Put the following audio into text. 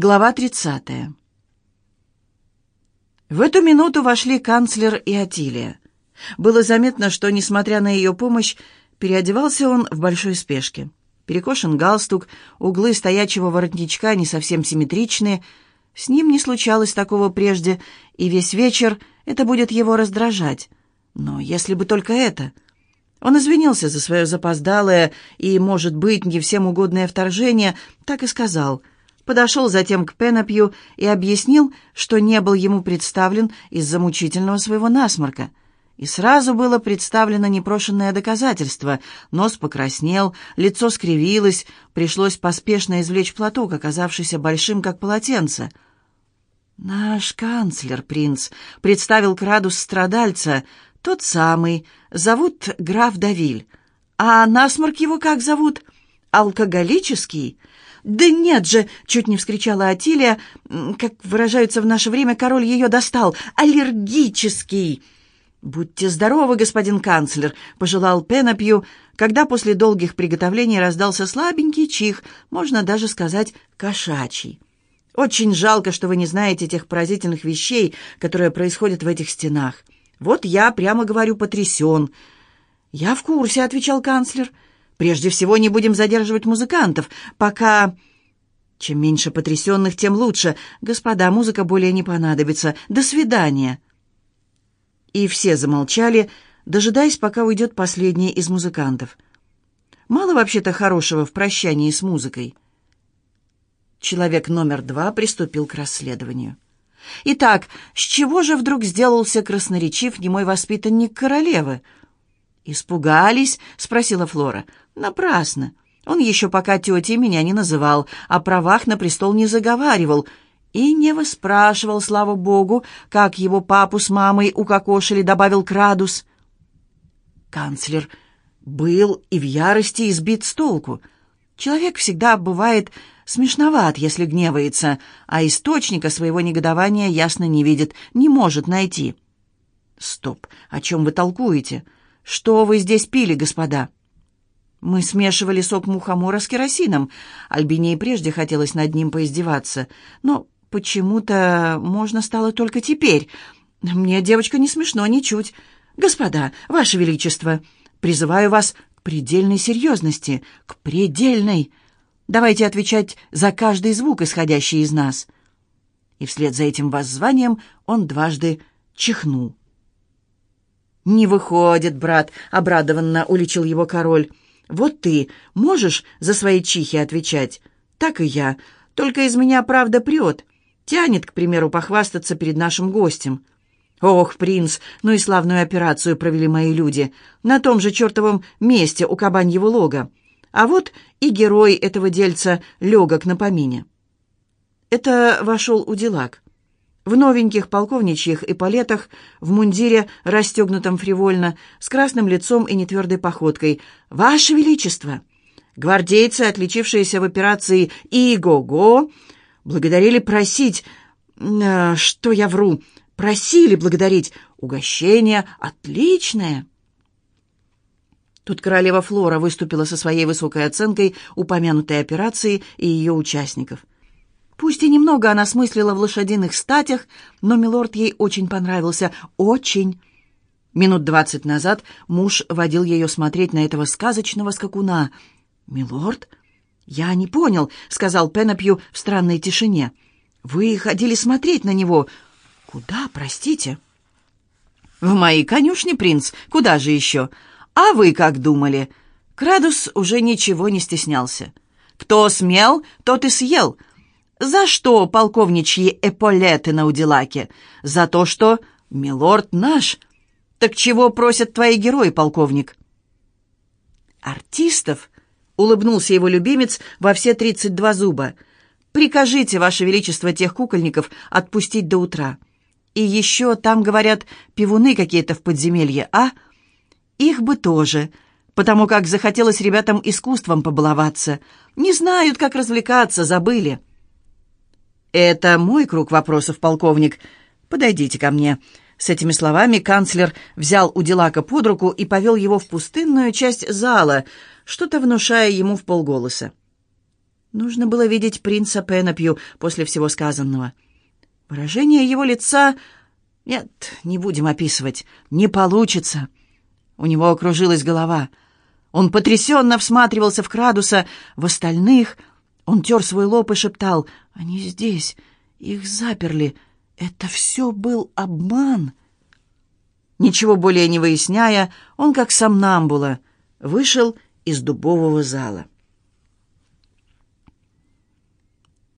Глава 30. В эту минуту вошли канцлер и Атилия. Было заметно, что, несмотря на ее помощь, переодевался он в большой спешке. Перекошен галстук, углы стоячего воротничка не совсем симметричные. С ним не случалось такого прежде, и весь вечер это будет его раздражать. Но если бы только это... Он извинился за свое запоздалое и, может быть, не всем угодное вторжение, так и сказал — подошел затем к Пенопью и объяснил, что не был ему представлен из-за мучительного своего насморка. И сразу было представлено непрошенное доказательство. Нос покраснел, лицо скривилось, пришлось поспешно извлечь платок, оказавшийся большим, как полотенце. «Наш канцлер, принц, представил Крадус страдальца, тот самый, зовут граф Давиль. А насморк его как зовут? Алкоголический?» «Да нет же!» — чуть не вскричала Атилия. «Как выражаются в наше время, король ее достал. Аллергический!» «Будьте здоровы, господин канцлер!» — пожелал Пенопью, когда после долгих приготовлений раздался слабенький чих, можно даже сказать кошачий. «Очень жалко, что вы не знаете тех поразительных вещей, которые происходят в этих стенах. Вот я, прямо говорю, потрясен». «Я в курсе», — отвечал канцлер. Прежде всего, не будем задерживать музыкантов, пока... Чем меньше потрясенных, тем лучше. Господа, музыка более не понадобится. До свидания. И все замолчали, дожидаясь, пока уйдет последний из музыкантов. Мало вообще-то хорошего в прощании с музыкой. Человек номер два приступил к расследованию. Итак, с чего же вдруг сделался красноречив немой воспитанник королевы? «Испугались?» — спросила Флора. Напрасно. Он еще пока тетей меня не называл, о правах на престол не заговаривал и не выспрашивал, слава богу, как его папу с мамой укокошили, добавил Крадус. Канцлер был и в ярости избит с толку. Человек всегда бывает смешноват, если гневается, а источника своего негодования ясно не видит, не может найти. «Стоп! О чем вы толкуете? Что вы здесь пили, господа?» Мы смешивали сок мухомора с керосином. Альбине и прежде хотелось над ним поиздеваться. Но почему-то можно стало только теперь. Мне, девочка, не смешно ничуть. Господа, Ваше Величество, призываю вас к предельной серьезности, к предельной. Давайте отвечать за каждый звук, исходящий из нас. И вслед за этим воззванием он дважды чихнул. «Не выходит, брат», — обрадованно уличил его король. Вот ты можешь за свои чихи отвечать? Так и я. Только из меня правда прет. Тянет, к примеру, похвастаться перед нашим гостем. Ох, принц, ну и славную операцию провели мои люди. На том же чертовом месте у кабаньего лога. А вот и герой этого дельца легок на помине. Это вошел Уделак в новеньких полковничьих эполетах, в мундире, расстегнутом фривольно, с красным лицом и нетвердой походкой. «Ваше Величество!» Гвардейцы, отличившиеся в операции «Иго-го», благодарили просить... Э, что я вру? Просили благодарить. Угощение отличное. Тут королева Флора выступила со своей высокой оценкой упомянутой операции и ее участников. Пусть и немного она смыслила в лошадиных статях, но милорд ей очень понравился. Очень. Минут двадцать назад муж водил ее смотреть на этого сказочного скакуна. «Милорд?» «Я не понял», — сказал Пенопью в странной тишине. «Вы ходили смотреть на него. Куда, простите?» «В моей конюшне, принц. Куда же еще? А вы как думали?» Крадус уже ничего не стеснялся. «Кто смел, тот и съел», «За что полковничьи эполеты на Удилаке? За то, что милорд наш. Так чего просят твои герои, полковник?» «Артистов?» — улыбнулся его любимец во все тридцать два зуба. «Прикажите, Ваше Величество, тех кукольников отпустить до утра. И еще там, говорят, пивуны какие-то в подземелье, а? Их бы тоже, потому как захотелось ребятам искусством побаловаться. Не знают, как развлекаться, забыли». «Это мой круг вопросов, полковник. Подойдите ко мне». С этими словами канцлер взял у Дилака под руку и повел его в пустынную часть зала, что-то внушая ему в полголоса. Нужно было видеть принца Пенопью после всего сказанного. Выражение его лица... Нет, не будем описывать. Не получится. У него окружилась голова. Он потрясенно всматривался в Крадуса, в остальных. Он тер свой лоб и шептал. «Они здесь. Их заперли. Это все был обман». Ничего более не выясняя, он, как сам Намбула, вышел из дубового зала.